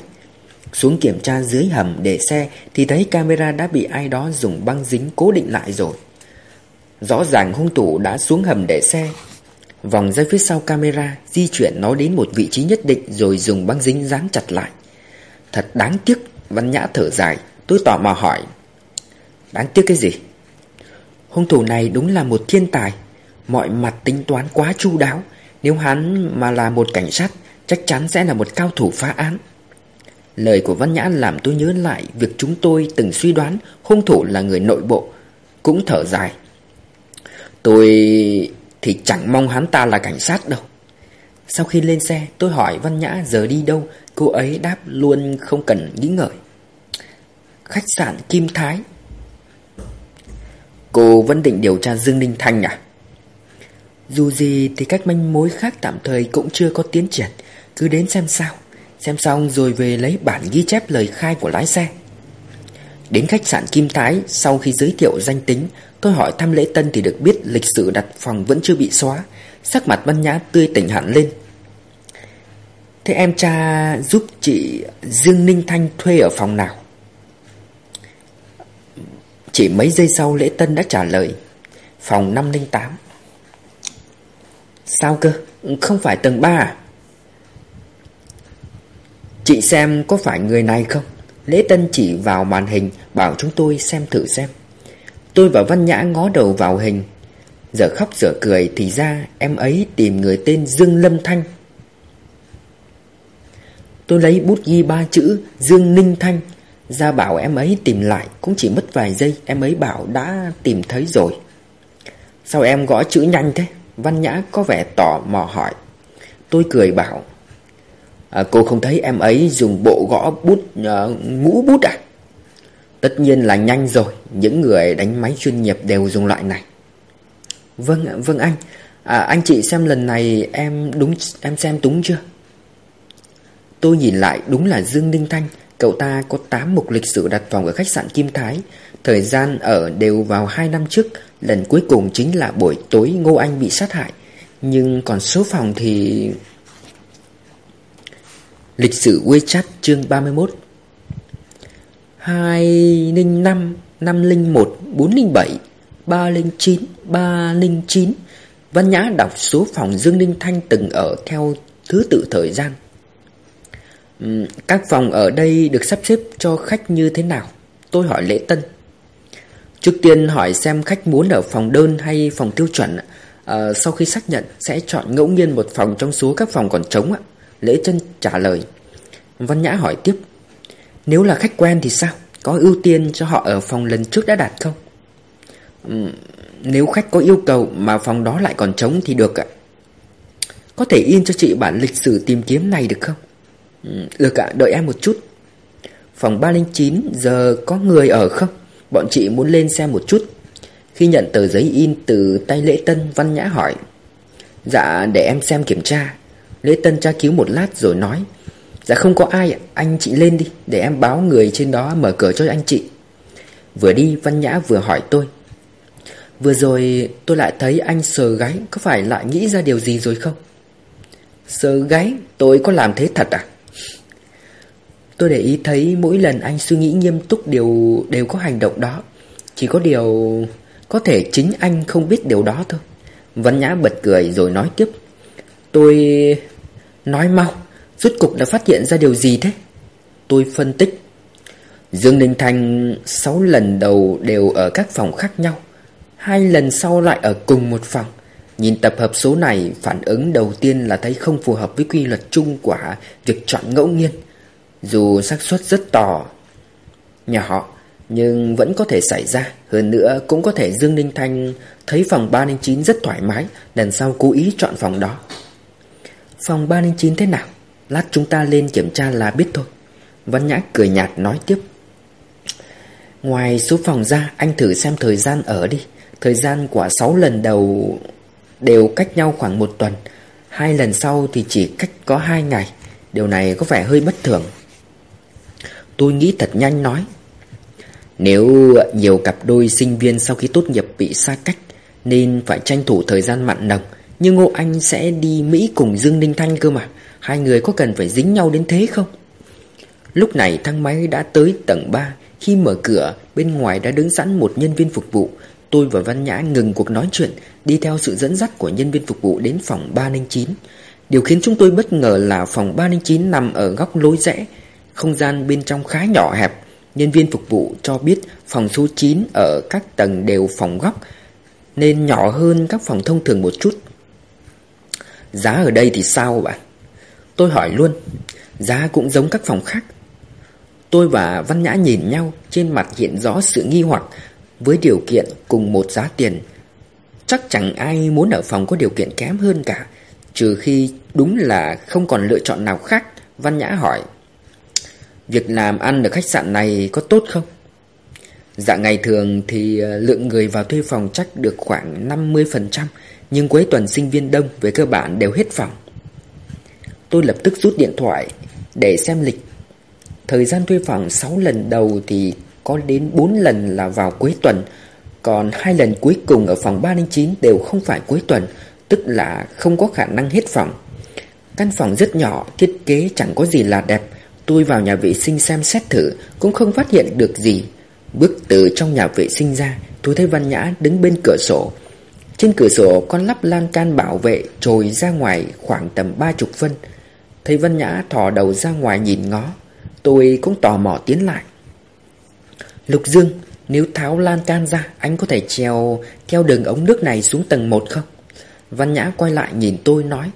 Xuống kiểm tra dưới hầm để xe Thì thấy camera đã bị ai đó dùng băng dính cố định lại rồi. Rõ ràng hung thủ đã xuống hầm để xe. Vòng ra phía sau camera Di chuyển nó đến một vị trí nhất định Rồi dùng băng dính dán chặt lại. Thật đáng tiếc, Văn Nhã thở dài, Tôi tò mò hỏi Đáng tiếc cái gì? Hung thủ này đúng là một thiên tài. Mọi mặt tính toán quá chu đáo. Nếu hắn mà là một cảnh sát, Chắc chắn sẽ là một cao thủ phá án. Lời của Văn Nhã làm tôi nhớ lại Việc chúng tôi từng suy đoán Hung thủ là người nội bộ. Cũng thở dài. Tôi thì chẳng mong hắn ta là cảnh sát đâu. Sau khi lên xe, tôi hỏi Văn Nhã giờ đi đâu, Cô ấy đáp luôn không cần nghĩ ngợi. Khách sạn Kim Thái. Cô vẫn định điều tra Dương Ninh Thanh à? Dù gì thì các manh mối khác tạm thời cũng chưa có tiến triển. Cứ đến xem sao. Xem xong rồi về lấy bản ghi chép lời khai của lái xe. Đến khách sạn Kim Thái, Sau khi giới thiệu danh tính, Tôi hỏi thăm lễ tân thì được biết Lịch sử đặt phòng vẫn chưa bị xóa. Sắc mặt văn nhã tươi tỉnh hẳn lên. Thế em cha giúp chị Dương Ninh Thanh thuê ở phòng nào? Chỉ mấy giây sau lễ tân đã trả lời. Phòng 508 Sao cơ? Không phải tầng 3 à? Chị xem có phải người này không? Lễ tân chỉ vào màn hình, Bảo chúng tôi xem thử xem. Tôi và Văn Nhã ngó đầu vào hình. Giờ khóc giờ cười Thì ra em ấy tìm người tên Dương Lâm Thanh. Tôi lấy bút ghi ba chữ Dương Ninh Thanh gia bảo em ấy tìm lại Cũng chỉ mất vài giây Em ấy bảo đã tìm thấy rồi. Sao em gõ chữ nhanh thế? Văn Nhã có vẻ tò mò hỏi. Tôi cười bảo à, Cô không thấy em ấy dùng bộ gõ bút uh, ngũ bút à? Tất nhiên là nhanh rồi Những người đánh máy chuyên nghiệp đều dùng loại này. Vâng vâng anh. À, Anh chị xem lần này em đúng em xem đúng chưa? Tôi nhìn lại đúng là Dương Ninh Thanh. Cậu ta có 8 mục lịch sử đặt phòng ở khách sạn Kim Thái. Thời gian ở đều vào 2 năm trước, Lần cuối cùng chính là buổi tối Ngô Anh bị sát hại. Nhưng còn số phòng thì... Lịch sử WeChat chương 31 205 501 407 309 309 Văn Nhã đọc số phòng Dương Ninh Thanh từng ở theo thứ tự thời gian. Các phòng ở đây được sắp xếp cho khách như thế nào? Tôi hỏi Lễ Tân Trước tiên hỏi xem khách muốn ở phòng đơn hay phòng tiêu chuẩn à, Sau khi xác nhận sẽ chọn ngẫu nhiên một phòng trong số các phòng còn trống ạ Lễ Tân trả lời Văn Nhã hỏi tiếp Nếu là khách quen thì sao? Có ưu tiên cho họ ở phòng lần trước đã đặt không? Uhm, nếu khách có yêu cầu mà phòng đó lại còn trống thì được ạ Có thể in cho chị bản lịch sử tìm kiếm này được không? Được ạ, đợi em một chút. Phòng 309 giờ có người ở không? Bọn chị muốn lên xem một chút. Khi nhận tờ giấy in từ tay Lễ Tân Văn Nhã hỏi. Dạ để em xem kiểm tra. Lễ Tân tra cứu một lát rồi nói. Dạ không có ai ạ Anh chị lên đi Để em báo người trên đó mở cửa cho anh chị. Vừa đi Văn Nhã vừa hỏi tôi. Vừa rồi tôi lại thấy anh sờ gáy Có phải lại nghĩ ra điều gì rồi không? Sờ gáy Tôi có làm thế thật à? Tôi để ý thấy mỗi lần anh suy nghĩ nghiêm túc đều đều có hành động đó. Chỉ có điều Có thể chính anh không biết điều đó thôi. Văn Nhã bật cười rồi nói tiếp. Tôi nói mau, Rốt cục đã phát hiện ra điều gì thế? Tôi phân tích. Dương đình Thành 6 lần đầu đều ở các phòng khác nhau, Hai lần sau lại ở cùng một phòng. Nhìn tập hợp số này, Phản ứng đầu tiên là thấy không phù hợp với quy luật chung của Việc chọn ngẫu nhiên. Dù xác suất rất to, Nhỏ, Nhưng vẫn có thể xảy ra. Hơn nữa, cũng có thể Dương Ninh Thanh Thấy phòng 309 rất thoải mái Lần sau cố ý chọn phòng đó. Phòng 309 thế nào? Lát chúng ta lên kiểm tra là biết thôi. Văn Nhã cười nhạt nói tiếp. Ngoài số phòng ra, Anh thử xem thời gian ở đi. Thời gian của 6 lần đầu Đều cách nhau khoảng một tuần. Hai lần sau thì chỉ cách có hai ngày. Điều này có vẻ hơi bất thường. Tôi nghĩ thật nhanh nói. Nếu nhiều cặp đôi sinh viên sau khi tốt nghiệp bị xa cách, Nên phải tranh thủ thời gian mặn nồng. Nhưng Ngô Anh sẽ đi Mỹ cùng Dương Ninh Thanh cơ mà. Hai người có cần phải dính nhau đến thế không? Lúc này thang máy đã tới tầng 3 Khi mở cửa, bên ngoài đã đứng sẵn một nhân viên phục vụ. Tôi và Văn Nhã ngừng cuộc nói chuyện, Đi theo sự dẫn dắt của nhân viên phục vụ đến phòng 309 Điều khiến chúng tôi bất ngờ là phòng 309 nằm ở góc lối rẽ. Không gian bên trong khá nhỏ hẹp. Nhân viên phục vụ cho biết phòng số 9 ở các tầng đều phòng góc, Nên nhỏ hơn các phòng thông thường một chút. Giá ở đây thì sao bạn? Tôi hỏi luôn. Giá cũng giống các phòng khác. Tôi và Văn Nhã nhìn nhau, Trên mặt hiện rõ sự nghi hoặc Với điều kiện cùng một giá tiền. Chắc chẳng ai muốn ở phòng có điều kiện kém hơn cả, Trừ khi đúng là không còn lựa chọn nào khác, Văn Nhã hỏi. Việc làm ăn ở khách sạn này có tốt không? Dạ ngày thường thì ờ, lượng người vào thuê phòng chắc được khoảng 50% Nhưng cuối tuần sinh viên đông về cơ bản đều hết phòng. Tôi lập tức rút điện thoại để xem lịch. Thời gian thuê phòng 6 lần đầu thì có đến 4 lần là vào cuối tuần Còn hai lần cuối cùng ở phòng 309 đều không phải cuối tuần Tức là không có khả năng hết phòng. Căn phòng rất nhỏ, thiết kế chẳng có gì là đẹp Tôi vào nhà vệ sinh xem xét thử, Cũng không phát hiện được gì. Bước từ trong nhà vệ sinh ra, Tôi thấy Văn Nhã đứng bên cửa sổ. Trên cửa sổ con lắp lan can bảo vệ Trồi ra ngoài khoảng tầm ba chục phân. Thấy Văn Nhã thò đầu ra ngoài nhìn ngó, Tôi cũng tò mò tiến lại. Lục Dương, Nếu tháo lan can ra, Anh có thể treo, theo đường ống nước này xuống tầng 1 không? Văn Nhã quay lại nhìn tôi nói,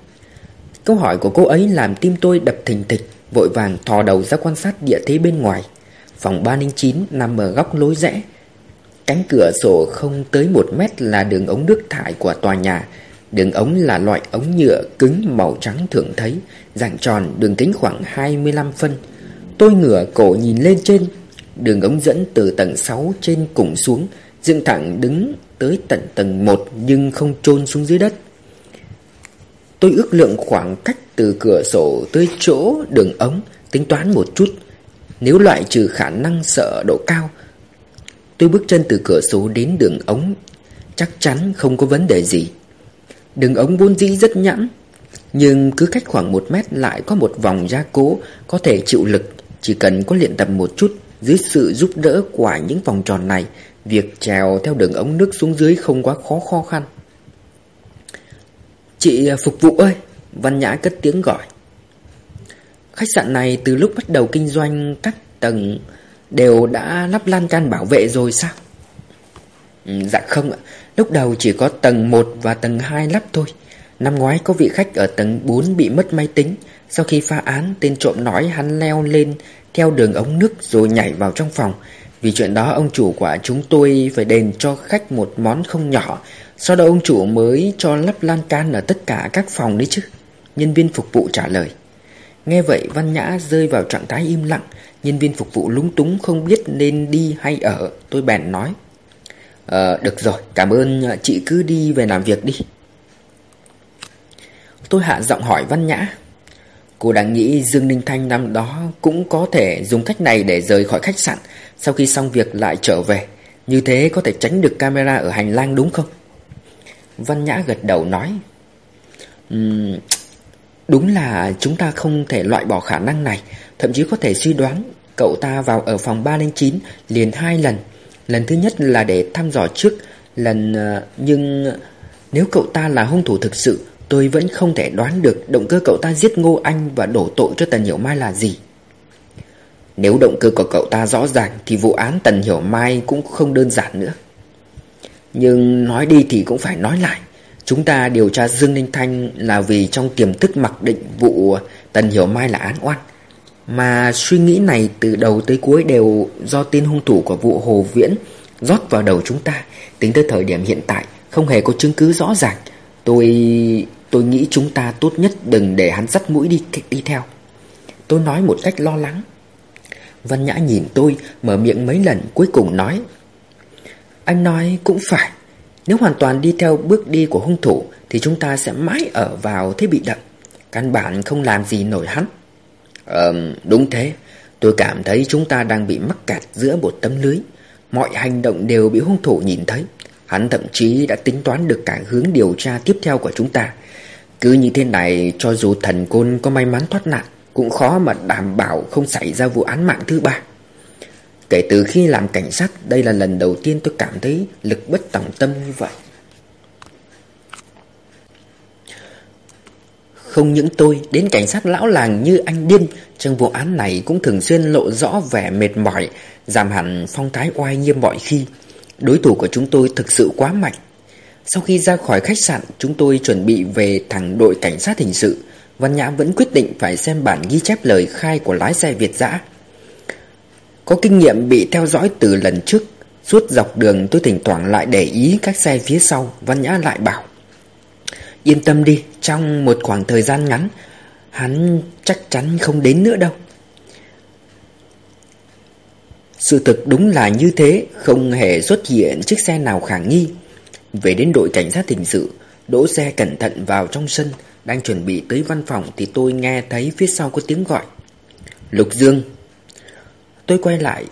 Câu hỏi của cô ấy làm tim tôi đập thình thịch. Vội vàng thò đầu ra quan sát địa thế bên ngoài. Phòng 309 nằm ở góc lối rẽ. Cánh cửa sổ không tới một mét là đường ống nước thải của tòa nhà. Đường ống là loại ống nhựa cứng màu trắng thường thấy, Dạng tròn đường kính khoảng 25 phân. Tôi ngửa cổ nhìn lên trên. Đường ống dẫn từ tầng 6 trên cùng xuống, dựng thẳng đứng tới tận tầng 1 nhưng không trôn xuống dưới đất. Tôi ước lượng khoảng cách từ cửa sổ tới chỗ đường ống, tính toán một chút. Nếu loại trừ khả năng sợ độ cao, tôi bước chân từ cửa sổ đến đường ống, chắc chắn không có vấn đề gì. Đường ống vốn dĩ rất nhẵn, nhưng cứ cách khoảng một mét lại có một vòng gia cố có thể chịu lực, chỉ cần có luyện tập một chút dưới sự giúp đỡ của những vòng tròn này Việc trèo theo đường ống nước xuống dưới không quá khó khó khăn Chị phục vụ ơi Văn Nhã cất tiếng gọi. Khách sạn này từ lúc bắt đầu kinh doanh các tầng Đều đã lắp lan can bảo vệ rồi sao? Ừ, Dạ không ạ. Lúc đầu chỉ có tầng 1 và tầng 2 lắp thôi. Năm ngoái có vị khách ở tầng 4 bị mất máy tính. Sau khi phá án Tên trộm nói hắn leo lên Theo đường ống nước rồi nhảy vào trong phòng. Vì chuyện đó ông chủ của chúng tôi phải đền cho khách một món không nhỏ. Sau đó ông chủ mới cho lắp lan can ở tất cả các phòng đấy chứ. Nhân viên phục vụ trả lời. Nghe vậy Văn Nhã rơi vào trạng thái im lặng. Nhân viên phục vụ lúng túng không biết nên đi hay ở. Tôi bèn nói Ờ được rồi cảm ơn ờ, chị cứ đi về làm việc đi. Tôi hạ giọng hỏi Văn Nhã Cô đang nghĩ Dương Ninh Thanh năm đó cũng có thể dùng cách này để rời khỏi khách sạn sau khi xong việc lại trở về. Như thế có thể tránh được camera ở hành lang đúng không? Văn Nhã gật đầu nói um, Đúng là chúng ta không thể loại bỏ khả năng này, Thậm chí có thể suy đoán Cậu ta vào ở phòng 309 liền hai lần. Lần thứ nhất là để thăm dò trước, Lần ờ, nhưng nếu cậu ta là hung thủ thực sự, Tôi vẫn không thể đoán được động cơ cậu ta giết Ngô Anh và đổ tội cho Tần Hiểu Mai là gì. Nếu động cơ của cậu ta rõ ràng Thì vụ án Tần Hiểu Mai cũng không đơn giản nữa. Nhưng nói đi thì cũng phải nói lại. Chúng ta điều tra Dương Ninh Thanh Là vì trong tiềm thức mặc định Vụ Tần Hiểu Mai là án oan. Mà suy nghĩ này từ đầu tới cuối đều Do tên hung thủ của vụ Hồ Viễn rót vào đầu chúng ta. Tính tới thời điểm hiện tại, Không hề có chứng cứ rõ ràng. Tôi... tôi nghĩ chúng ta tốt nhất đừng để hắn dắt mũi đi đi theo. Tôi nói một cách lo lắng. Văn Nhã nhìn tôi, Mở miệng mấy lần, cuối cùng nói, Anh nói cũng phải. Nếu hoàn toàn đi theo bước đi của hung thủ, Thì chúng ta sẽ mãi ở vào thế bị động Căn bản không làm gì nổi hắn. Ờ đúng thế. Tôi cảm thấy chúng ta đang bị mắc kẹt giữa một tấm lưới. Mọi hành động đều bị hung thủ nhìn thấy. Hắn thậm chí đã tính toán được cả hướng điều tra tiếp theo của chúng ta. Cứ như thế này, cho dù thần côn có may mắn thoát nạn, Cũng khó mà đảm bảo không xảy ra vụ án mạng thứ ba. Kể từ khi làm cảnh sát Đây là lần đầu tiên tôi cảm thấy lực bất tòng tâm như vậy Không những tôi, đến cảnh sát lão làng như anh Điên trong vụ án này cũng thường xuyên lộ rõ vẻ mệt mỏi, giảm hẳn phong thái oai nghiêm mọi khi. Đối thủ của chúng tôi thực sự quá mạnh. Sau khi ra khỏi khách sạn, chúng tôi chuẩn bị về thẳng đội cảnh sát hình sự. Văn Nhã vẫn quyết định phải xem bản ghi chép lời khai của lái xe Việt Giã. Có kinh nghiệm bị theo dõi từ lần trước, suốt dọc đường tôi thỉnh thoảng lại để ý các xe phía sau, Văn Nhã lại bảo. Yên tâm đi, trong một khoảng thời gian ngắn, hắn chắc chắn không đến nữa đâu. Sự thực đúng là như thế, không hề xuất hiện chiếc xe nào khả nghi. Về đến đội cảnh sát hình sự, đỗ xe cẩn thận vào trong sân, đang chuẩn bị tới văn phòng thì tôi nghe thấy phía sau có tiếng gọi. Lục Dương. Tôi quay lại,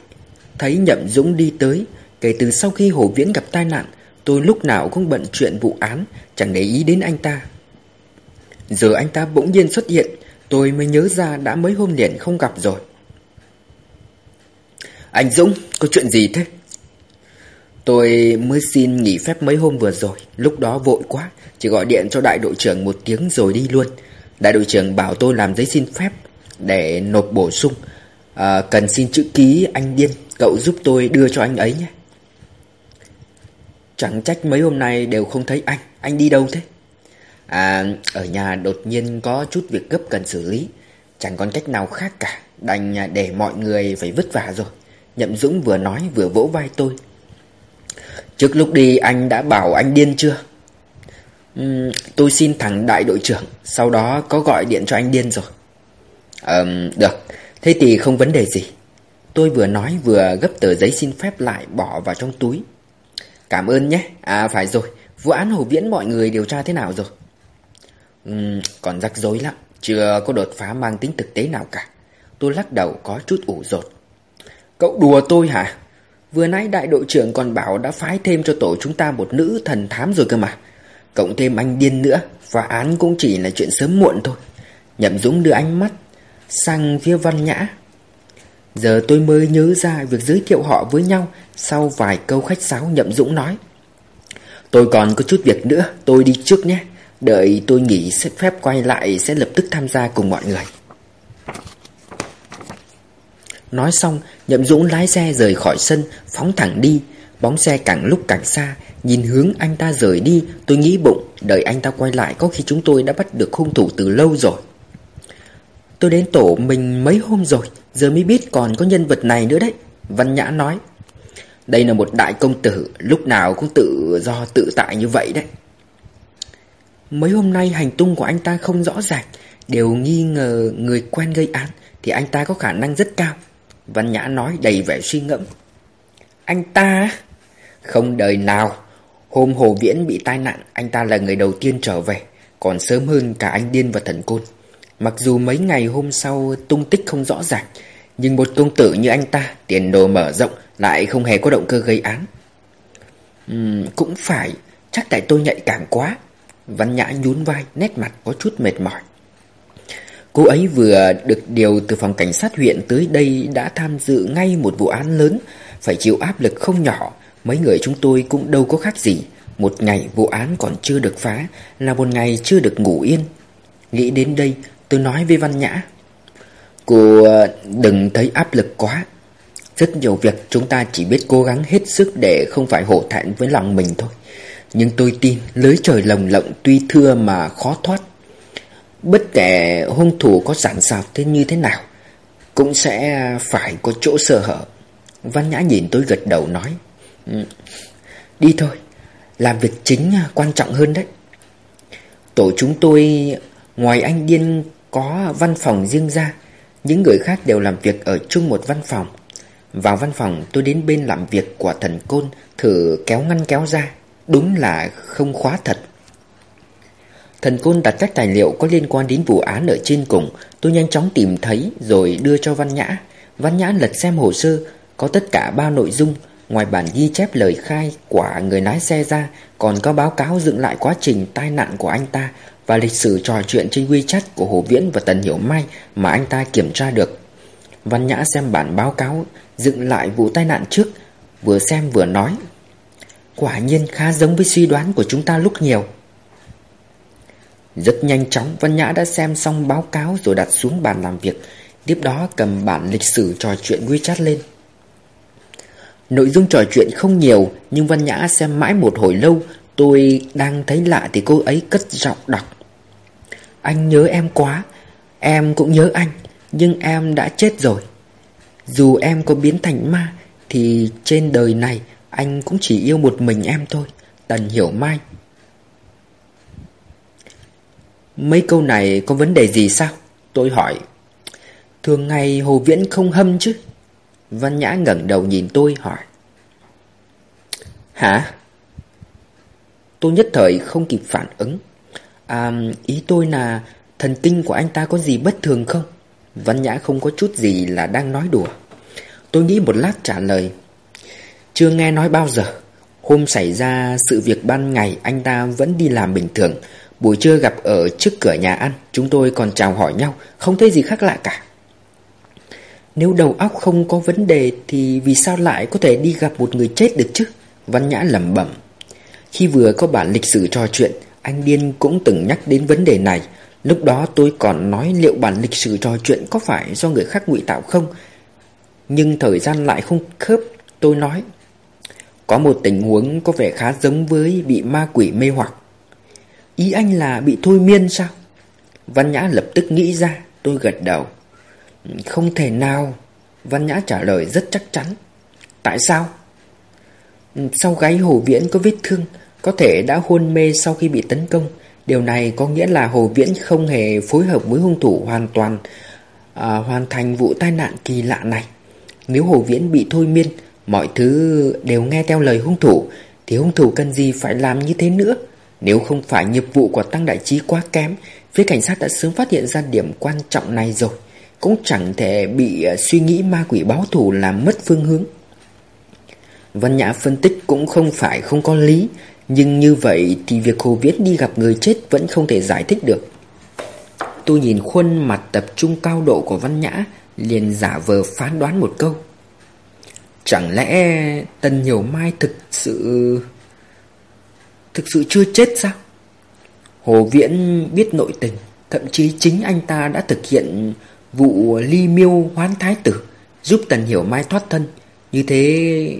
thấy Nhậm Dũng đi tới, kể từ sau khi Hồ Viễn gặp tai nạn, tôi lúc nào cũng bận chuyện vụ án, chẳng để ý đến anh ta. Giờ anh ta bỗng nhiên xuất hiện, tôi mới nhớ ra đã mấy hôm liền không gặp rồi. Anh Dũng, có chuyện gì thế? Tôi mới xin nghỉ phép mấy hôm vừa rồi, lúc đó vội quá, chỉ gọi điện cho đại đội trưởng một tiếng rồi đi luôn. Đại đội trưởng bảo tôi làm giấy xin phép để nộp bổ sung, à, cần xin chữ ký anh Điên, cậu giúp tôi đưa cho anh ấy nhé. Chẳng trách mấy hôm nay đều không thấy anh, anh đi đâu thế? À, ở nhà đột nhiên có chút việc gấp cần xử lý, chẳng còn cách nào khác cả, đành để mọi người phải vất vả rồi. Nhậm Dũng vừa nói vừa vỗ vai tôi Trước lúc đi anh đã bảo anh điên chưa? Uhm, tôi xin thẳng đại đội trưởng Sau đó có gọi điện cho anh điên rồi Ờm, được Thế thì không vấn đề gì. Tôi vừa nói vừa gấp tờ giấy xin phép lại bỏ vào trong túi. Cảm ơn nhé. À phải rồi. Vụ án Hồ Viễn mọi người điều tra thế nào rồi? Uhm, Còn rắc rối lắm. Chưa có đột phá mang tính thực tế nào cả. Tôi lắc đầu có chút ủ rột. Cậu đùa tôi hả? Vừa nãy đại đội trưởng còn bảo đã phái thêm cho tổ chúng ta một nữ thần thám rồi cơ mà. Cộng thêm anh điên nữa, phá án cũng chỉ là chuyện sớm muộn thôi. Nhậm Dũng đưa ánh mắt sang phía văn nhã. Giờ tôi mới nhớ ra việc giới thiệu họ với nhau sau vài câu khách sáo Nhậm Dũng nói. Tôi còn có chút việc nữa, tôi đi trước nhé. Đợi tôi nghỉ xếp phép quay lại sẽ lập tức tham gia cùng mọi người. Nói xong, Nhậm Dũng lái xe rời khỏi sân, phóng thẳng đi. Bóng xe càng lúc càng xa, nhìn hướng anh ta rời đi, tôi nghĩ bụng, đợi anh ta quay lại có khi chúng tôi đã bắt được hung thủ từ lâu rồi. Tôi đến tổ mình mấy hôm rồi, giờ mới biết còn có nhân vật này nữa đấy. Văn Nhã nói. Đây là một đại công tử, lúc nào cũng tự do tự tại như vậy đấy. Mấy hôm nay hành tung của anh ta không rõ ràng, đều nghi ngờ người quen gây án, thì anh ta có khả năng rất cao. Văn Nhã nói đầy vẻ suy ngẫm. Anh ta... Không đời nào. Hôm Hồ Viễn bị tai nạn, anh ta là người đầu tiên trở về. Còn sớm hơn cả anh Điên và Thần Côn. Mặc dù mấy ngày hôm sau tung tích không rõ ràng, nhưng một công tử như anh ta, tiền đồ mở rộng, lại không hề có động cơ gây án. Uhm, cũng phải, chắc tại tôi nhạy cảm quá. Văn Nhã nhún vai, nét mặt có chút mệt mỏi. Cô ấy vừa được điều từ phòng cảnh sát huyện tới đây đã tham dự ngay một vụ án lớn, phải chịu áp lực không nhỏ. Mấy người chúng tôi cũng đâu có khác gì. Một ngày vụ án còn chưa được phá là một ngày chưa được ngủ yên. Nghĩ đến đây, tôi nói với Văn Nhã. Cô ờ, đừng thấy áp lực quá. Rất nhiều việc chúng ta chỉ biết cố gắng hết sức để không phải hổ thẹn với lòng mình thôi. Nhưng tôi tin lưới trời lồng lộng tuy thưa mà khó thoát. Bất kể hung thủ có giản xào thế như thế nào, Cũng sẽ phải có chỗ sơ hở Văn Nhã nhìn tôi gật đầu nói ừ, Đi thôi Làm việc chính ờ, quan trọng hơn đấy Tổ chúng tôi, Ngoài anh Điên có văn phòng riêng ra. Những người khác đều làm việc ở chung một văn phòng. Vào văn phòng, tôi đến bên làm việc của thần côn, Thử kéo ngăn kéo ra. Đúng là không khóa thật. Thần Côn đặt các tài liệu có liên quan đến vụ án ở trên cùng. Tôi nhanh chóng tìm thấy rồi đưa cho Văn Nhã. Văn Nhã lật xem hồ sơ, Có tất cả ba nội dung. Ngoài bản ghi chép lời khai của người lái xe ra, Còn có báo cáo dựng lại quá trình tai nạn của anh ta. Và lịch sử trò chuyện trên WeChat của Hồ Viễn và Tần Hiểu Mai Mà anh ta kiểm tra được. Văn Nhã xem bản báo cáo, dựng lại vụ tai nạn trước, Vừa xem vừa nói, Quả nhiên khá giống với suy đoán của chúng ta lúc nhiều. Rất nhanh chóng, Văn Nhã đã xem xong báo cáo rồi đặt xuống bàn làm việc, Tiếp đó cầm bản lịch sử trò chuyện WeChat lên. Nội dung trò chuyện không nhiều, Nhưng Văn Nhã xem mãi một hồi lâu, Tôi đang thấy lạ thì cô ấy cất giọng đọc. Anh nhớ em quá. Em cũng nhớ anh, Nhưng em đã chết rồi. Dù em có biến thành ma, Thì trên đời này Anh cũng chỉ yêu một mình em thôi, Tần Hiểu Mai. Mấy câu này có vấn đề gì sao? Tôi hỏi. Thường ngày Hồ Viễn không hâm chứ? Văn Nhã ngẩng đầu nhìn tôi hỏi. Hả? Tôi nhất thời không kịp phản ứng. À ý tôi là Thần kinh của anh ta có gì bất thường không? Văn Nhã không có chút gì là đang nói đùa Tôi nghĩ một lát trả lời Chưa nghe nói bao giờ Hôm xảy ra sự việc ban ngày Anh ta vẫn đi làm bình thường Buổi trưa gặp ở trước cửa nhà ăn Chúng tôi còn chào hỏi nhau Không thấy gì khác lạ cả nếu đầu óc không có vấn đề thì vì sao lại có thể đi gặp một người chết được chứ? Văn Nhã lẩm bẩm. Khi vừa có bản lịch sử trò chuyện, anh Điên cũng từng nhắc đến vấn đề này. Lúc đó tôi còn nói liệu bản lịch sử trò chuyện có phải do người khác ngụy tạo không? Nhưng thời gian lại không khớp, tôi nói. Có một tình huống có vẻ khá giống với bị ma quỷ mê hoặc. Ý anh là bị thôi miên sao? Văn Nhã lập tức nghĩ ra, tôi gật đầu. Không thể nào Văn Nhã trả lời rất chắc chắn Tại sao? Sau gáy Hồ Viễn có vết thương có thể đã hôn mê sau khi bị tấn công. Điều này có nghĩa là Hồ Viễn không hề phối hợp với hung thủ hoàn toàn à, Hoàn thành vụ tai nạn kỳ lạ này. Nếu Hồ Viễn bị thôi miên Mọi thứ đều nghe theo lời hung thủ Thì hung thủ cần gì phải làm như thế nữa? Nếu không phải nghiệp vụ của Tăng Đại Trí quá kém Phía cảnh sát đã sớm phát hiện ra điểm quan trọng này rồi. Cũng chẳng thể bị à, suy nghĩ ma quỷ báo thù làm mất phương hướng. Văn Nhã phân tích cũng không phải không có lý, nhưng như vậy thì việc Hồ Viễn đi gặp người chết vẫn không thể giải thích được. Tôi nhìn khuôn mặt tập trung cao độ của Văn Nhã, liền giả vờ phán đoán một câu. Chẳng lẽ Tần Hiểu Mai thực sự... Thực sự chưa chết sao? Hồ Viễn biết nội tình, thậm chí chính anh ta đã thực hiện Vụ ly miêu hoán thái tử Giúp Tần Hiểu Mai thoát thân Như thế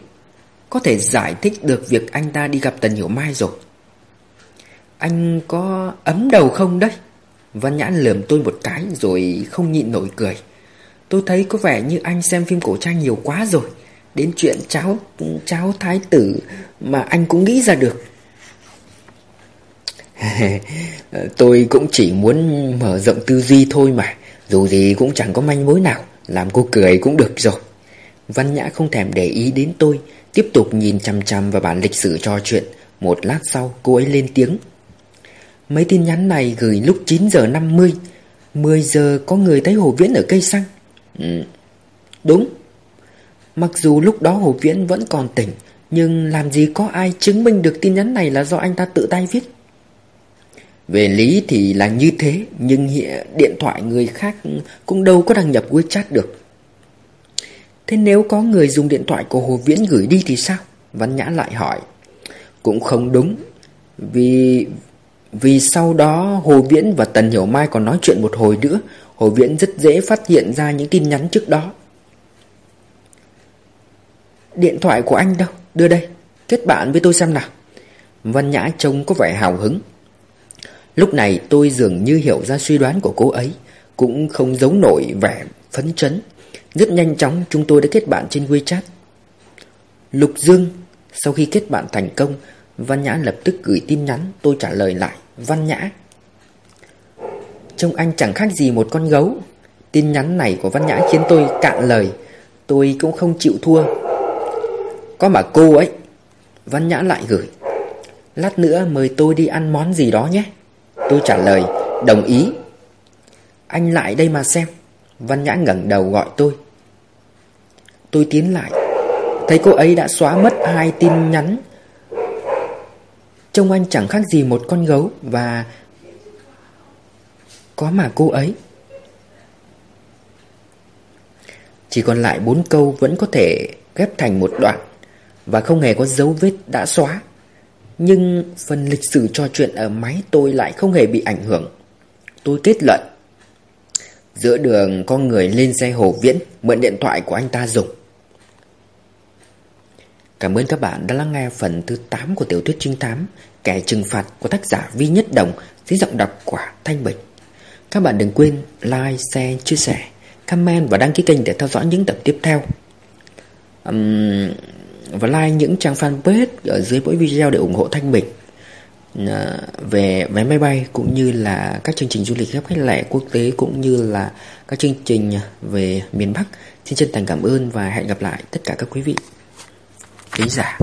có thể giải thích được việc anh ta đi gặp Tần Hiểu Mai rồi. Anh có ấm đầu không đấy? Văn Nhãn lườm tôi một cái Rồi không nhịn nổi cười. Tôi thấy có vẻ như anh xem phim cổ trang nhiều quá rồi. Đến chuyện cháu cháu thái tử Mà anh cũng nghĩ ra được. *laughs* Tôi cũng chỉ muốn mở rộng tư duy thôi mà. Dù gì cũng chẳng có manh mối nào. Làm cô cười cũng được rồi. Văn Nhã không thèm để ý đến tôi. Tiếp tục nhìn chăm chăm vào bản lịch sử trò chuyện. Một lát sau cô ấy lên tiếng. Mấy tin nhắn này gửi lúc 9 giờ 50 10 giờ có người thấy Hồ Viễn ở cây xăng. Ừ, Đúng. Mặc dù lúc đó Hồ Viễn vẫn còn tỉnh Nhưng làm gì có ai chứng minh được tin nhắn này là do anh ta tự tay viết. Về lý thì là như thế Nhưng hiện điện thoại người khác Cũng đâu có đăng nhập WeChat được. Thế nếu có người dùng điện thoại của Hồ Viễn gửi đi thì sao? Văn Nhã lại hỏi. Cũng không đúng. Vì vì sau đó Hồ Viễn và Tần Hiểu Mai còn nói chuyện một hồi nữa. Hồ Viễn rất dễ phát hiện ra những tin nhắn trước đó. Điện thoại của anh đâu? Đưa đây. Kết bạn với tôi xem nào. Văn Nhã trông có vẻ hào hứng. Lúc này tôi dường như hiểu ra suy đoán của cô ấy. Cũng không giấu nổi vẻ phấn chấn. Rất nhanh chóng chúng tôi đã kết bạn trên WeChat. Lục Dương, Sau khi kết bạn thành công, Văn Nhã lập tức gửi tin nhắn, Tôi trả lời lại, Văn Nhã. Trông anh chẳng khác gì một con gấu. Tin nhắn này của Văn Nhã khiến tôi cạn lời, Tôi cũng không chịu thua. Có mà cô ấy, Văn Nhã lại gửi. Lát nữa mời tôi đi ăn món gì đó nhé. Tôi trả lời, Đồng ý. Anh lại đây mà xem. Văn Nhã ngẩng đầu gọi tôi. Tôi tiến lại. Thấy cô ấy đã xóa mất hai tin nhắn. Trông anh chẳng khác gì một con gấu Và Có mà cô ấy. Chỉ còn lại bốn câu vẫn có thể ghép thành một đoạn Và không hề có dấu vết đã xóa. Nhưng phần lịch sử trò chuyện ở máy tôi lại không hề bị ảnh hưởng. Tôi kết luận. Giữa đường có người lên xe Hồ Viễn Mượn điện thoại của anh ta dùng. Cảm ơn các bạn đã lắng nghe phần thứ 8 của tiểu thuyết trinh thám Kẻ trừng phạt của tác giả Vi Nhất Đồng dưới giọng đọc của Thanh Bình. Các bạn đừng quên like, share, chia sẻ, comment và đăng ký kênh để theo dõi những tập tiếp theo. Um, Và like những trang fanpage ở dưới mỗi video để ủng hộ Thanh Bình. Ờ, về vé máy bay cũng như là các chương trình du lịch gấp khách lẻ quốc tế cũng như là các chương trình về miền Bắc. Xin chân thành cảm ơn và hẹn gặp lại tất cả các quý vị. khán giả.